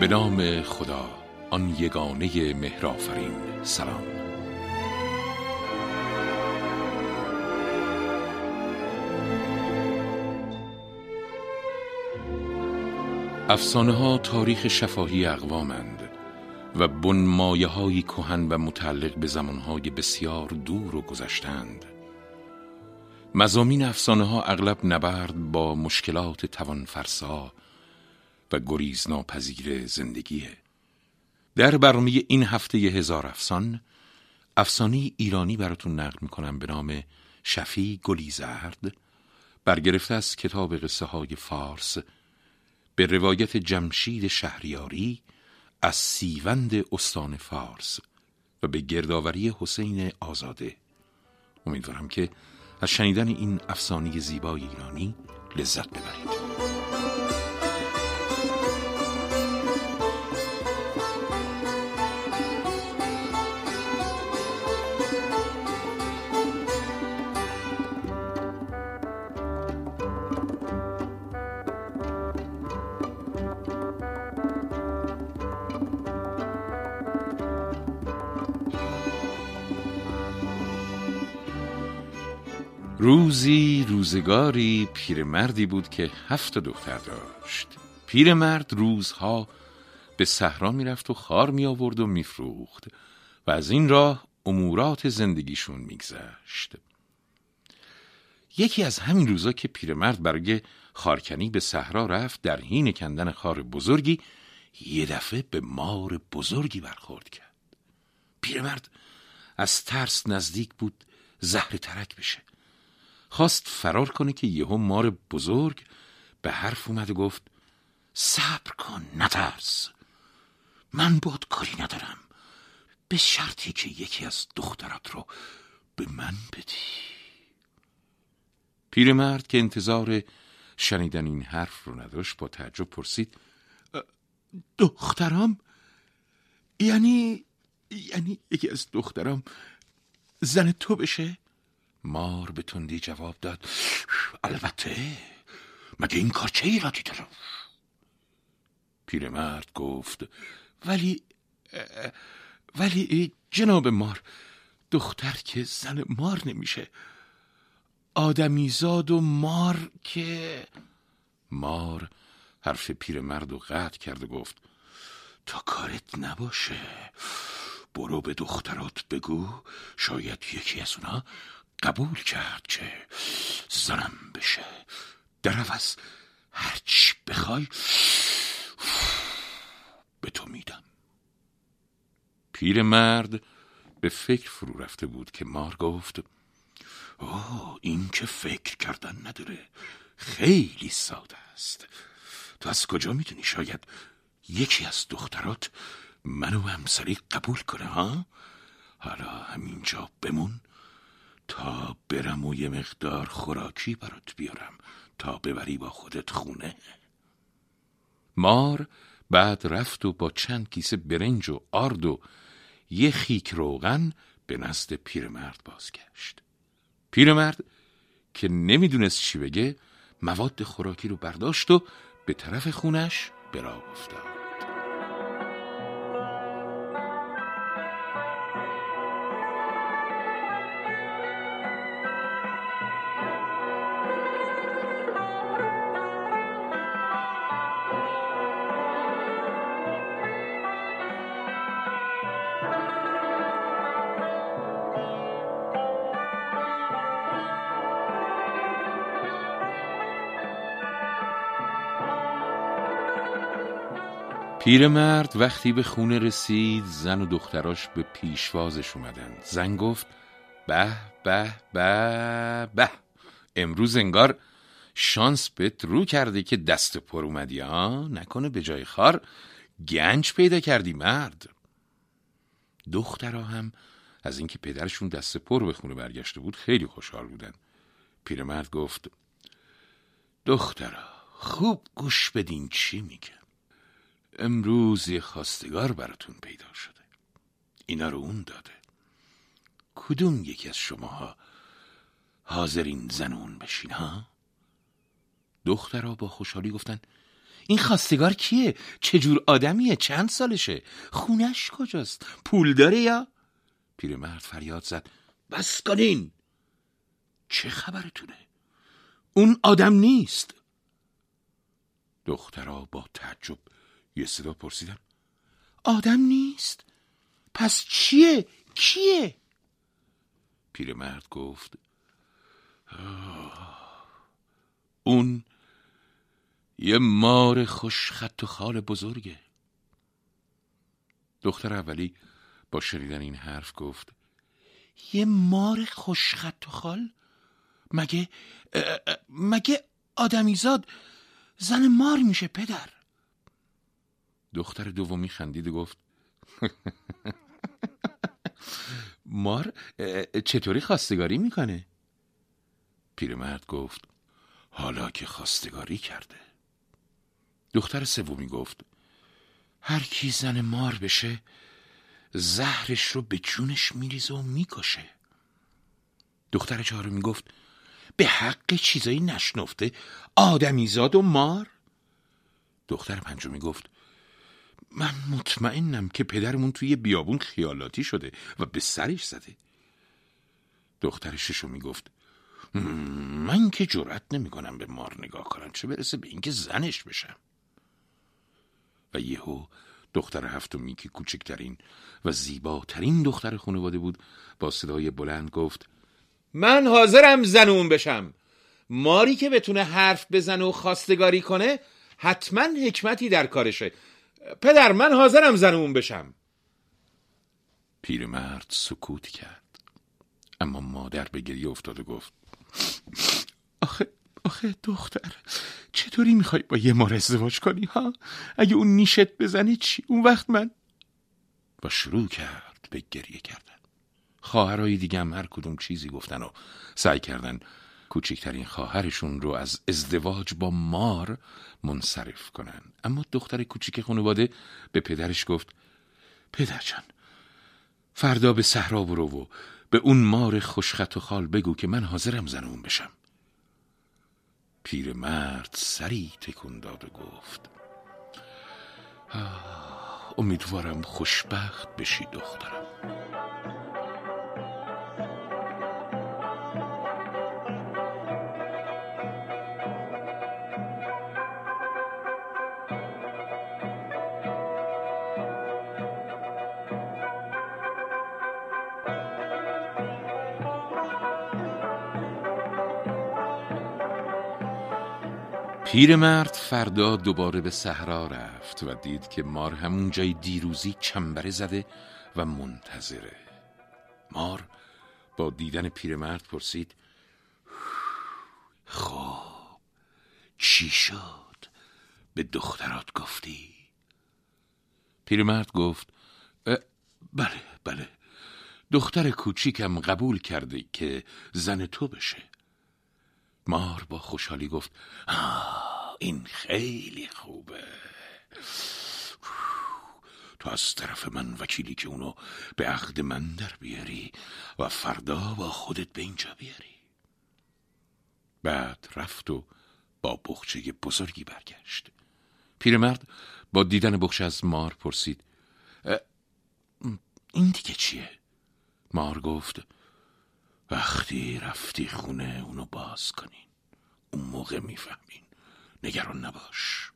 به نام خدا آن یگانه مهرافرین سلام. افسانه ها تاریخ شفاهی اقوامند و بنمایه های کهن و متعلق به زمانهای بسیار دور و گذشتند. مزامین افسانه ها اغلب نبرد با مشکلات توانفرسا و گریز ناپذیر زندگیه. در برنامه این هفته هزار افسان افسانه ایرانی براتون نقل می‌کنم به نام شفی گلی زرد. برگرفته از کتاب قصه های فارس به روایت جمشید شهریاری از سیوند استان فارس و به گردآوری حسین آزاده. امیدوارم که از شنیدن این افسانه زیبای ایرانی لذت ببرید. روزی روزگاری پیرمردی بود که هفت دختر داشت. پیرمرد روزها به صحرا می‌رفت و خار می آورد و میفروخت و از این راه امورات زندگیشون میگذشت. یکی از همین روزا که پیرمرد برای خارکنی به صحرا رفت در حین کندن خار بزرگی یه دفعه به مار بزرگی برخورد کرد. پیرمرد از ترس نزدیک بود زهر ترک بشه. خواست فرار کنه که یهو مار بزرگ به حرف اومد و گفت صبر کن نترس. من باد کاری ندارم. به شرطی که یکی از دخترات رو به من بدی. پیرمرد که انتظار شنیدن این حرف رو نداشت با تعجب پرسید دخترام یعنی یعنی یکی از دخترام زن تو بشه؟ مار به تندی جواب داد. البته. مگه این کار چه ایرادی پیرمرد گفت ولی ولی جناب مار دختر که زن مار نمیشه. آدمیزاد و مار که مار حرف پیرمرد و قطع کرد و گفت تا کارت نباشه. برو به دخترات بگو شاید یکی از اونا قبول کرد که زنم بشه. در عوض هرچی بخوای به تو میدم. پیرمرد به فکر فرو رفته بود که مار گفت اوه این که فکر کردن نداره. خیلی ساده است. تو از کجا می‌دونی شاید یکی از دخترات منو همسری قبول کنه ها؟ حالا همینجا بمون. تا برم و یه مقدار خوراکی برات بیارم. تا ببری با خودت خونه. مار بعد رفت و با چند کیسه برنج و آرد و یه خیک روغن به نزد پیرمرد بازگشت. پیرمرد که نمی‌دونست چی بگه مواد خوراکی رو برداشت و به طرف خونش برا افتاد. پیرمرد وقتی به خونه رسید زن و دختراش به پیشوازش اومدن. زن گفت به به به به. امروز انگار شانس بهت رو کرده که دست پر اومدی ها نکنه به جای خار گنج پیدا کردی مرد. دخترها هم از اینکه پدرشون دست پر به خونه برگشته بود خیلی خوشحال بودن. پیرمرد گفت دخترا خوب گوش بدین چی میگه. امروز یه خواستگار براتون پیدا شده اینا رو اون داده کدوم یکی از شماها حاضرین زنون بشین ها دخترها با خوشحالی گفتن این خواستگار کیه؟ چجور آدمیه؟ چند سالشه؟ خونش کجاست؟ پول داره یا؟ پیرمرد فریاد زد بس کنین چه خبرتونه؟ اون آدم نیست دخترها با تعجب یه صدا پرسیدن آدم نیست؟ پس چیه؟ کیه؟ پیرمرد گفت اون یه مار خوش خط و خال بزرگه دختر اولی با شنیدن این حرف گفت یه مار خوش خط و خال مگه مگه آدمیزاد زن مار میشه پدر دختر دومی خندید و گفت مار چطوری خواستگاری می‌کنه؟ پیرمرد گفت حالا که خواستگاری کرده. دختر سومی گفت هر کی زن مار بشه زهرش رو به جونش میریزه و می‌کشه. دختر چهارمی گفت به حق چیزایی نشنفته آدمیزاد و مار؟ دختر پنجمی گفت من مطمئنم که پدرمون توی بیابون خیالاتی شده و به سرش زده. دختر ششمی گفت من که جرأت نمی‌کنم به مار نگاه کنم چه برسه به اینکه زنش بشم. و یهو دختر هفتمی که کوچکترین و زیباترین دختر خانواده بود با صدای بلند گفت من حاضرم زنون بشم. ماری که بتونه حرف بزنه و خواستگاری کنه حتما حکمتی در کارشه. پدر من حاضرم زنون بشم. پیرمرد سکوت کرد. اما مادر به گریه افتاد و گفت آخه آخه دختر چطوری می‌خوای با یه مار ازدواج کنی ها؟ اگه اون نیشت بزنی چی؟ اون وقت من و شروع کرد به گریه کردن. خواهرای دیگه هم هر کدوم چیزی گفتن و سعی کردن کوچکترین خواهرشون رو از ازدواج با مار منصرف کنن. اما دختر کوچیک خانواده به پدرش گفت پدرجان فردا به صحرا برو و به اون مار خوشخط و خال بگو که من حاضرم زنون بشم. پیرمرد سری تکون داد و گفت امیدوارم خوشبخت بشی دخترم. پیرمرد فردا دوباره به صحرا رفت و دید که مار همون جای دیروزی چنبره زده و منتظره. مار با دیدن پیرمرد پرسید خب چی شد؟ به دخترات گفتی؟ پیرمرد گفت بله بله دختر کوچیکم قبول کرده که زن تو بشه. مار با خوشحالی گفت این خیلی خوبه. تو از طرف من وکیلی که اونو به عقد من در بیاری و فردا با خودت به اینجا بیاری. بعد رفت و با بخچه بزرگی برگشت. پیرمرد با دیدن بخچه از مار پرسید این دیگه چیه؟ مار گفت وقتی رفتی خونه اونو باز کنین. اون موقع می‌فهمین. نگران نباش.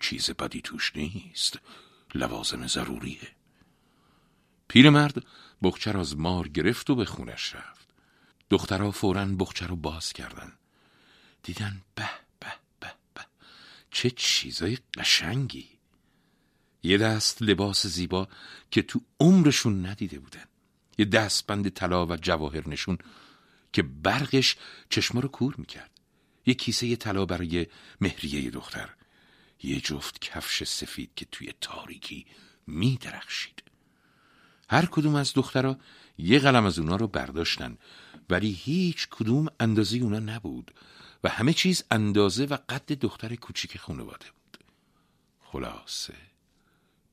چیز بدی توش نیست. لوازم ضروریه. پیرمرد بخچه از مار گرفت و به خونش رفت. دخترها فورا بخچه رو باز کردن. دیدن به به به به. چه چیزای قشنگی. یه دست لباس زیبا که تو عمرشون ندیده بودن. یه دستبند طلا و جواهر نشون که برقش چشما رو کور می‌کرد. یه کیسه طلا برای مهریه دختر. یه جفت کفش سفید که توی تاریکی می درخشید هر کدوم از دخترها یه قلم از اونا رو برداشتن ولی هیچ کدوم اندازه اونا نبود و همه چیز اندازه و قد دختر کوچیک خانواده بود. خلاصه.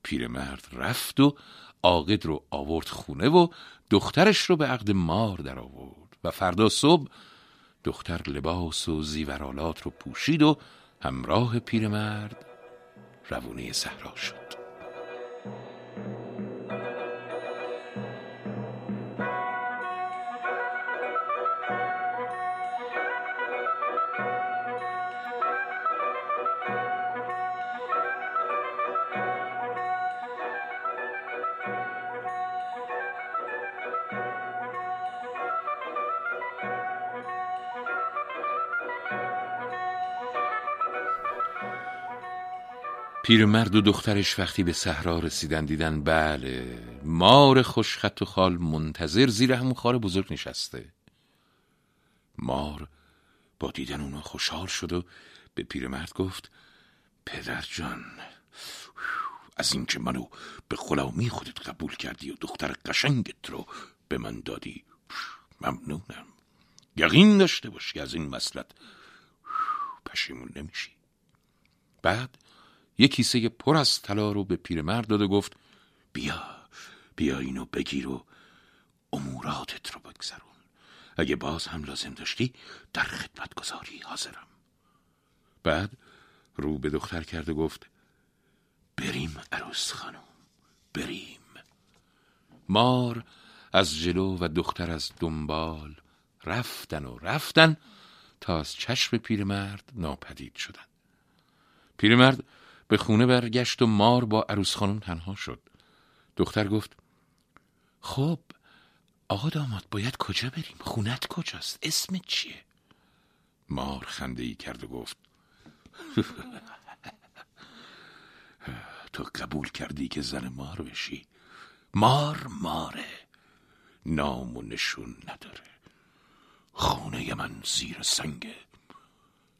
پیرمرد رفت و عاقد رو آورد خونه و دخترش رو به عقد مار در آورد و فردا صبح دختر لباس و زیورالات رو پوشید و همراه پیرمرد روونه صحرا شد. پیرمرد و دخترش وقتی به صحرا رسیدن دیدن بله مار خوشخط و خال منتظر زیر همون خار بزرگ نشسته. مار با دیدن اونا خوشحال شد و به پیرمرد گفت پدر جان از اینکه منو به غلامی خودت قبول کردی و دختر قشنگت رو به من دادی ممنونم. یقین داشته باشی از این مسلت پشیمون نمیشی. بعد یک کیسه پر از طلا رو به پیرمرد داد و گفت بیا بیا اینو بگیر و اموراتت رو بگذرون. اگه باز هم لازم داشتی در خدمت گذاری حاضرم. بعد رو به دختر کرد و گفت بریم عروس خانم بریم. مار از جلو و دختر از دنبال رفتن و رفتن تا از چشم پیرمرد ناپدید شدن. پیرمرد به خونه برگشت و مار با عروس خانم تنها شد. دختر گفت خب آقا داماد باید کجا بریم؟ خونت کجاست؟ اسمت چیه؟ مار خنده ای کرد و گفت تو قبول کردی که زن مار بشی؟ مار ماره نام و نشون نداره. خونه من زیر سنگه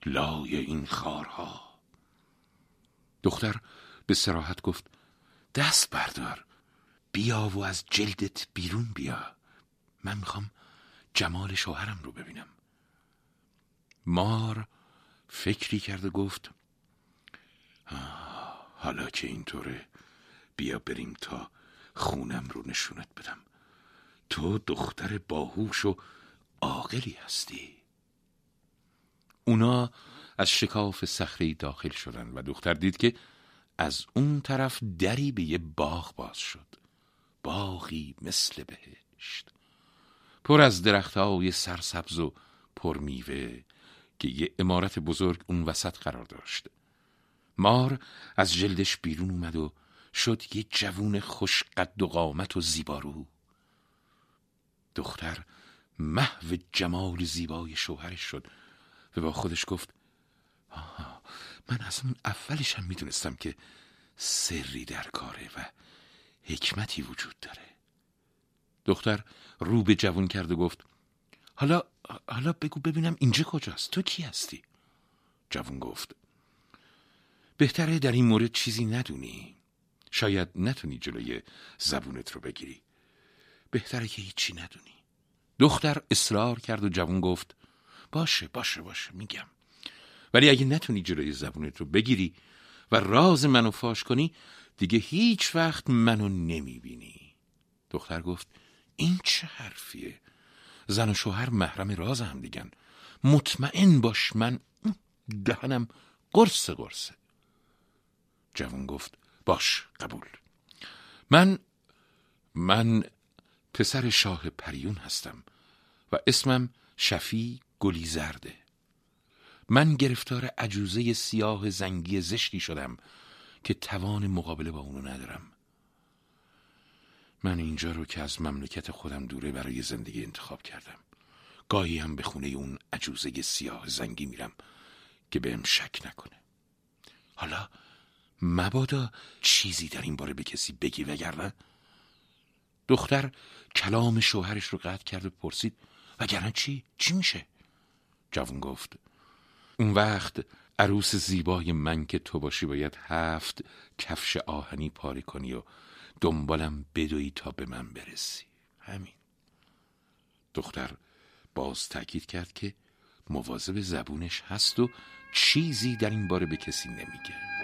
لای این خارها. دختر به سراحت گفت دست بردار. بیا و از جلدت بیرون بیا. من می‌خوام جمال شوهرم رو ببینم. مار فکری کرد و گفت حالا که اینطوره بیا بریم تا خونم رو نشونت بدم. تو دختر باهوش و عاقلی هستی. اونا از شکاف صخره داخل شدن و دختر دید که از اون طرف دری به یه باغ باز شد. باغی مثل بهشت. پر از درختهای سرسبز و پرمیوه که یه امارت بزرگ اون وسط قرار داشت. مار از جلدش بیرون اومد و شد یه جوون خوش قد و قامت و زیبارو. دختر محو جمال زیبای شوهرش شد و با خودش گفت من از اون اولش هم می‌دونستم که سری در کاره و حکمتی وجود داره. دختر رو به جوون کرد و گفت حالا حالا بگو ببینم اینجا کجاست. تو کی هستی؟ جوون گفت بهتره در این مورد چیزی ندونی. شاید نتونی جلوی زبونت رو بگیری. بهتره که هیچی ندونی. دختر اصرار کرد و جوون گفت باشه باشه باشه میگم. ولی اگه نتونی جلوی زبونت رو بگیری و راز منو فاش کنی دیگه هیچ وقت منو نمی‌بینی. دختر گفت این چه حرفیه؟ زن و شوهر محرم راز هم دیگن. مطمئن باش من دهنم قرص قرصه. جوان گفت باش قبول. من من پسر شاه پریون هستم و اسمم شفی گلی زرده من گرفتار عجوزه سیاه زنگی زشتی شدم که توان مقابله با اونو ندارم من اینجا رو که از مملکت خودم دوره برای زندگی انتخاب کردم گاهی هم به خونه اون عجوزه سیاه زنگی میرم که بهم شک نکنه حالا مبادا چیزی در این باره به کسی بگی وگرنه دختر کلام شوهرش رو قطع کرد و پرسید وگرنه چی؟ چی میشه؟ جوون گفت اون وقت عروس زیبای من که تو باشی باید هفت کفش آهنی پاره کنی و دنبالم بدوی تا به من برسی. همین. دختر باز تاکید کرد که مواظب زبونش هست و چیزی در این باره به کسی نمیگه.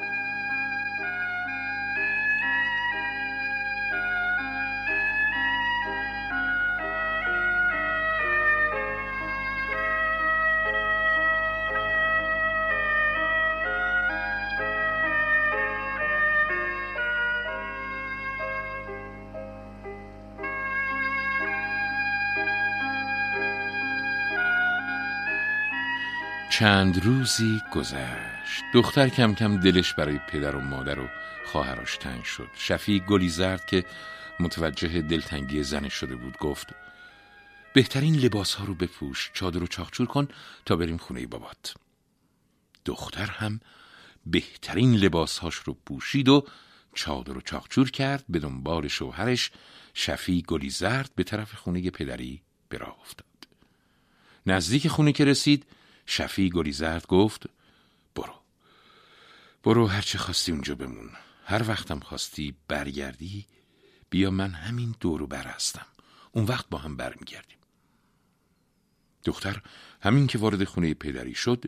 چند روزی گذشت. دختر کم کم دلش برای پدر و مادر و خواهرش تنگ شد. شفی گلی زرد که متوجه دلتنگی زنش شده بود گفت بهترین لباس ها رو بپوش چادر و چاخچور کن تا بریم خونه بابات. دختر هم بهترین لباسهاش رو پوشید و چادر و چاخچور کرد. به دنبال شوهرش شفی گلی زرد به طرف خونه پدری به راه افتاد. نزدیک خونه که رسید شفی گلی زرد گفت برو برو هرچه خواستی اونجا بمون. هر وقتم خواستی برگردی بیا من همین دورو بر هستم. اون وقت با هم برمیگردیم. دختر همین که وارد خونه پدری شد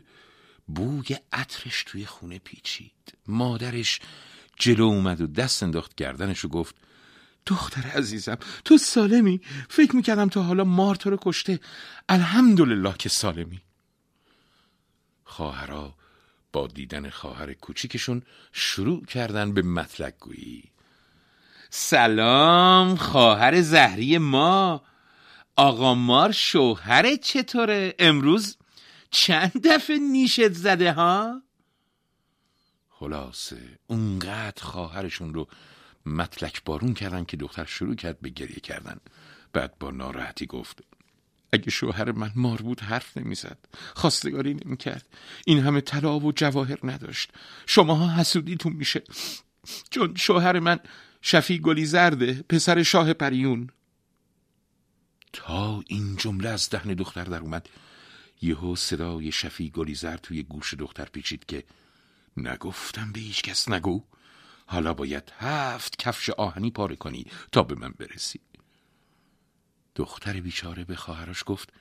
بوی عطرش توی خونه پیچید. مادرش جلو اومد و دست انداخت گردنش و گفت دختر عزیزم تو سالمی؟ فکر می‌کردم تا حالا مار تو رو کشته. الحمدلله که سالمی. خواهرها با دیدن خواهر کوچیکشون شروع کردن به مطلق گویی. سلام خواهر زهری ما. آقا مار شوهر چطوره؟ امروز چند دفعه نیشت زده ها؟ خلاصه اونقدر خواهرشون رو مطلق بارون کردن که دختر شروع کرد به گریه کردن. بعد با ناراحتی گفت اگه شوهر من مار بود حرف نمی‌زد خواستگاری نمی‌کرد. این همه طلا و جواهر نداشت. شماها حسودیتون میشه. چون شوهر من شفی گلی زرده پسر شاه پریون. تا این جمله از دهن دختر در اومد یهو صدای شفی گلی زرد توی گوش دختر پیچید که نگفتم به هیچ کس نگو. حالا باید هفت کفش آهنی پاره کنی تا به من برسی. دختر بیچاره به خواهرش گفت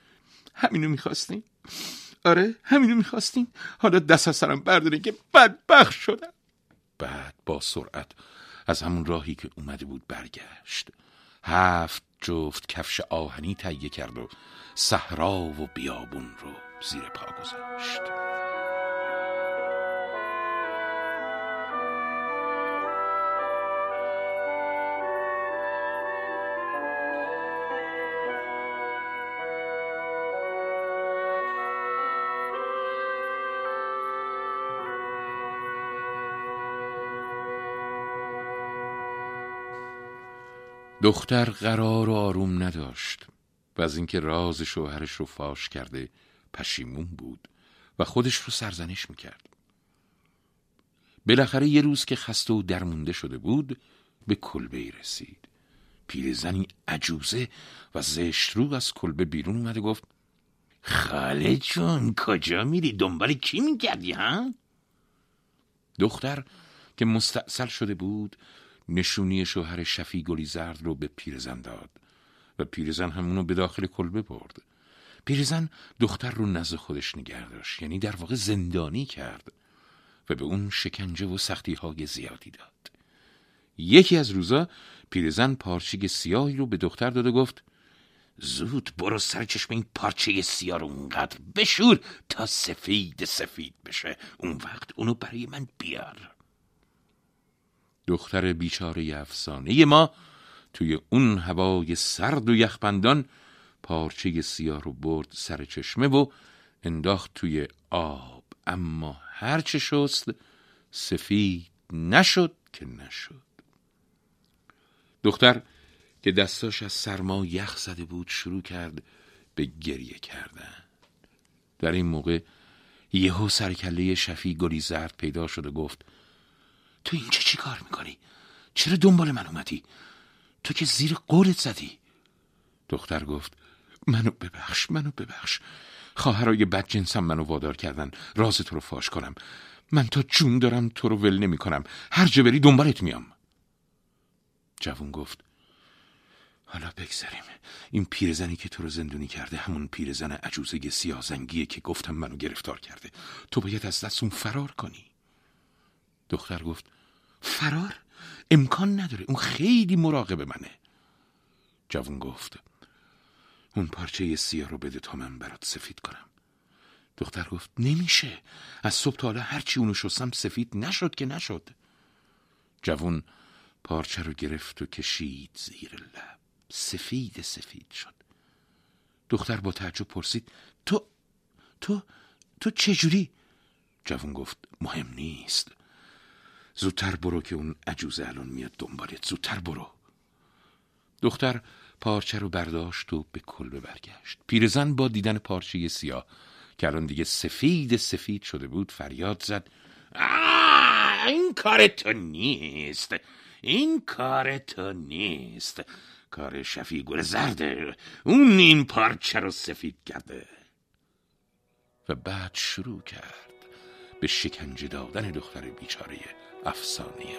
همینو می‌خواستین؟ آره همینو می‌خواستین. حالا دست از سرم بردارین که بدبخ شدم. بعد با سرعت از همون راهی که اومده بود برگشت. هفت جفت کفش آهنی تهیه کرد و صحرا و بیابون رو زیر پا گذاشت. دختر قرار و آروم نداشت و از اینکه راز شوهرش رو فاش کرده پشیمون بود و خودش رو سرزنش می‌کرد. بالاخره یه روز که خسته و درمونده شده بود به کلبه ای رسید. پیرزنی عجوزه و زشت رو از کلبه بیرون اومده گفت خاله جون کجا میری؟ دنبال کی میگردی ها؟ دختر که مستاصل شده بود نشونی شوهر شفی گلی زرد رو به پیرزن داد و پیرزن همونو به داخل کلبه برد. پیرزن دختر رو نزد خودش نگه داشت یعنی در واقع زندانی کرد و به اون شکنجه و سختی های زیادی داد. یکی از روزا پیرزن پارچه سیاهی رو به دختر داد و گفت زود برو سر چشم این پارچه سیاه رو اونقدر بشور تا سفید سفید بشه. اون وقت اونو برای من بیار. دختر بیچاره افسانه ما توی اون هوای سرد و یخبندان پارچه سیاه رو برد سر چشمه و انداخت توی آب. اما هرچه شست سفید نشد که نشد. دختر که دستاش از سرما یخ زده بود شروع کرد به گریه کردن. در این موقع یهو سرکله شفی گلی زرد پیدا شد و گفت تو اینجا چی کار می‌کنی؟ چرا دنبال من اومدی؟ تو که زیر قولت زدی. دختر گفت منو ببخش منو ببخش. خواهرای بدجنسم منو وادار کردن. راز تو رو فاش کنم. من تا جون دارم تو رو ول نمی کنم هر جا دنبالت میام. جوون گفت حالا بگذاریم این پیرزنی که تو رو زندونی کرده همون پیرزن عجوزه سیازنگیه که گفتم منو گرفتار کرده. تو باید از دست اون فرار کنی. دختر گفت فرار؟ امکان نداره. اون خیلی مراقب منه. جوون گفت اون پارچه سیاه رو بده تا من برات سفید کنم. دختر گفت نمیشه. از صبح تا حالا هرچی اونو شستم سفید نشد که نشد. جوون پارچه رو گرفت و کشید زیر لب. سفید سفید شد. دختر با تعجب پرسید تو تو تو چجوری؟ جوون گفت مهم نیست. زودتر برو که اون عجوزه الان میاد دنبالت. زودتر برو. دختر پارچه رو برداشت و به کلبه برگشت. پیرزن با دیدن پارچه سیاه که الان دیگه سفید سفید شده بود فریاد زد. این کار تو نیست. این کار تو نیست. کار شفی گل زرده اون این پارچه رو سفید کرده. و بعد شروع کرد به شکنجه دادن دختر بیچاره. افسانه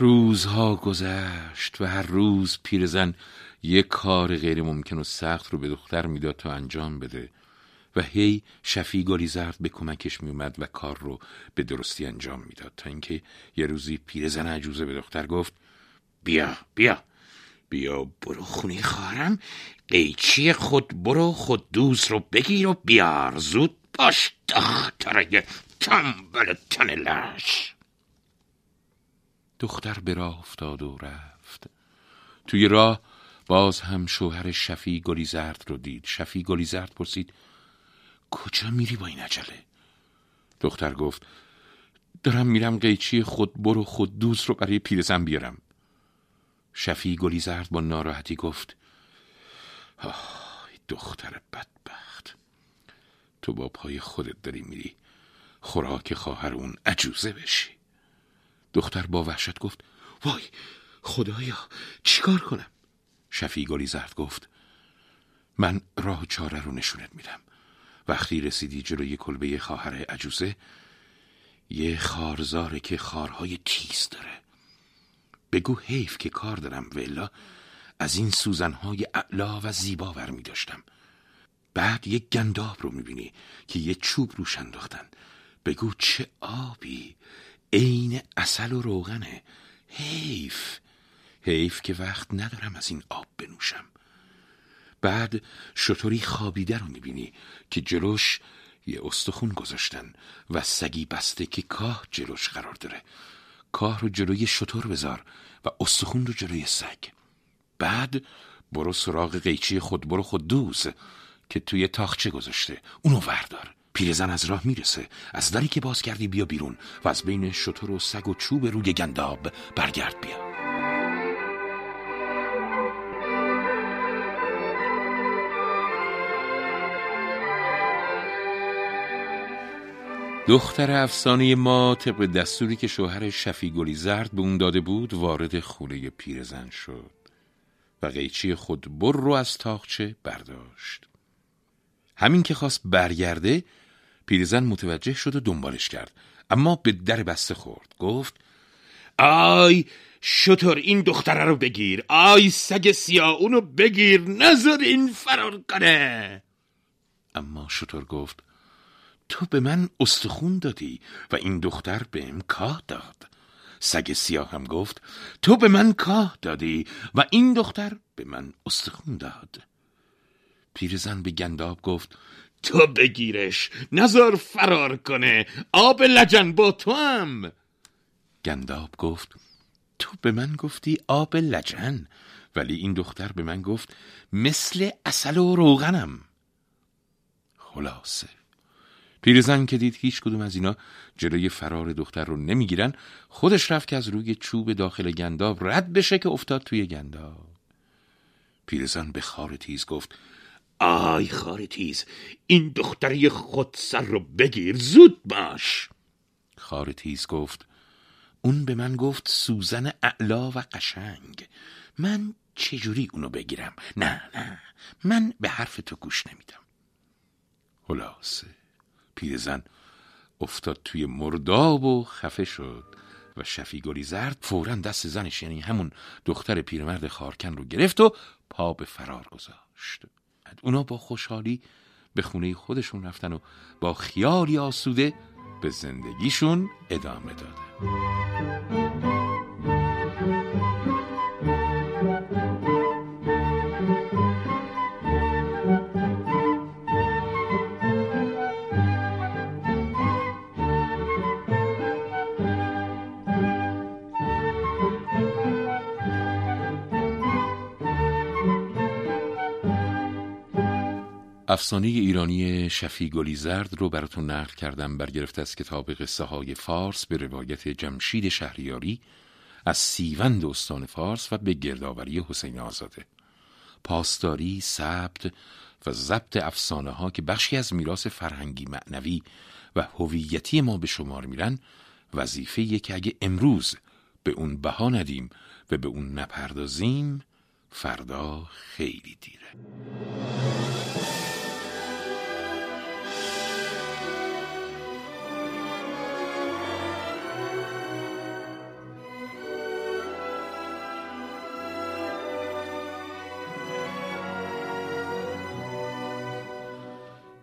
روزها گذشت و هر روز پیرزن یک کار غیر ممکن و سخت رو به دختر می‌داد تا انجام بده و هی شفی گلی زرد به کمکش میومد و کار رو به درستی انجام می‌داد. تا اینکه یه روزی پیرزن عجوزه به دختر گفت بیا بیا بیا برو خونه خواهرم قیچی خود برو خود دوز رو بگیر و بیار زود باش دختره تنبل تن لش. دختر به راه افتاد و رفت. توی راه باز هم شوهر شفی گلی زرد رو دید. شفی گلی زرد پرسید کجا میری با این عجله؟ دختر گفت دارم میرم قیچی خود برو خود دوز رو برای پیرزن بیارم. شفی گلی زرد با ناراحتی گفت آه دختر بدبخت تو با پای خودت داری میری. خوراک خواهر اون عجوزه بشی. دختر با وحشت گفت وای خدایا چیکار کنم؟ شفی گلی زرد گفت من راه چاره رو نشونت میدم. وقتی رسیدی جلوی کلبه خواهر عجوزه یه خارزاره که خارهای تیز داره. بگو حیف که کار دارم ولا از این سوزنهای اعلا و زیبا ور می داشتم بعد یک گنداب رو می‌بینی که یه چوب روش انداختن. بگو چه آبی عین اصل و روغنه. حیف. حیف که وقت ندارم از این آب بنوشم. بعد شطوری خوابیده رو می‌بینی که جلوش یه استخون گذاشتن و سگی بسته که کاه جلوش قرار داره. کاه رو جلوی شطور بذار و استخون رو جلوی سگ. بعد برو سراغ قیچی خود برو خود دوز که توی تاخچه گذاشته. اونو وردار. پیرزن از راه می‌رسه. از دری که باز کردی بیا بیرون و از بین شطور و سگ و چوب روی گنداب برگرد بیا. دختر افسانه ما طبق دستوری که شوهر شفی گلی زرد به اون داده بود وارد خونه پیرزن شد و قیچی خود بر رو از تاخچه برداشت. همین که خواست برگرده پیرزن متوجه شد و دنبالش کرد. اما به در بسته خورد. گفت آی شطور این دختره رو بگیر. آی سگ سیاه اونو بگیر. نظر این فرار کنه. اما شطور گفت تو به من استخون دادی و این دختر بهم کاه داد. سگ سیاه هم گفت تو به من کاه دادی و این دختر به من استخون داد. پیرزن به گنداب گفت تو بگیرش. نظر فرار کنه. آب لجن با تو هم. گنداب گفت تو به من گفتی آب لجن ولی این دختر به من گفت مثل اصل و روغنم. خلاصه. پیرزن که دید هیچ کدوم از اینا جلوی فرار دختر رو نمی‌گیرن خودش رفت که از روی چوب داخل گنداب رد بشه که افتاد توی گنداب. پیرزن به خار تیز گفت آی خار تیز این دختری خود سر رو بگیر زود باش. خار تیز گفت اون به من گفت سوزن اعلا و قشنگ. من چجوری اونو بگیرم؟ نه نه من به حرف تو گوش نمیدم. خلاصه پیرزن افتاد توی مرداب و خفه شد و شفی گلی زرد فورا دست زنش یعنی همون دختر پیرمرد خارکن رو گرفت و پا به فرار گذاشت. اونا با خوشحالی به خونه خودشون رفتن و با خیالی آسوده به زندگیشون ادامه دادن. افسانه ایرانی شفی گلی زرد رو براتون نقل کردم. برگرفته از کتاب قصه های فارس به روایت جمشید شهریاری از سیوند استان فارس و به گردآوری حسین آزاده. پاسداری، ثبت و ضبط افسانه ها که بخشی از میراث فرهنگی معنوی و هویتی ما به شمار میرن وظیفه که اگه امروز به اون بها ندیم و به اون نپردازیم فردا خیلی دیره.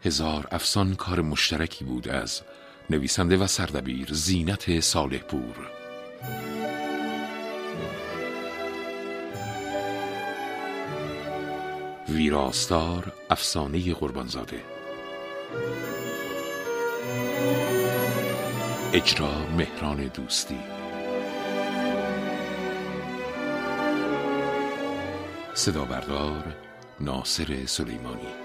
هزار افسان کار مشترکی بود از نویسنده و سردبیر زینت صالح پور ویراستار افسانه قربانزاده. اجرا مهران دوستی. صدا بردار ناصر سلیمانی.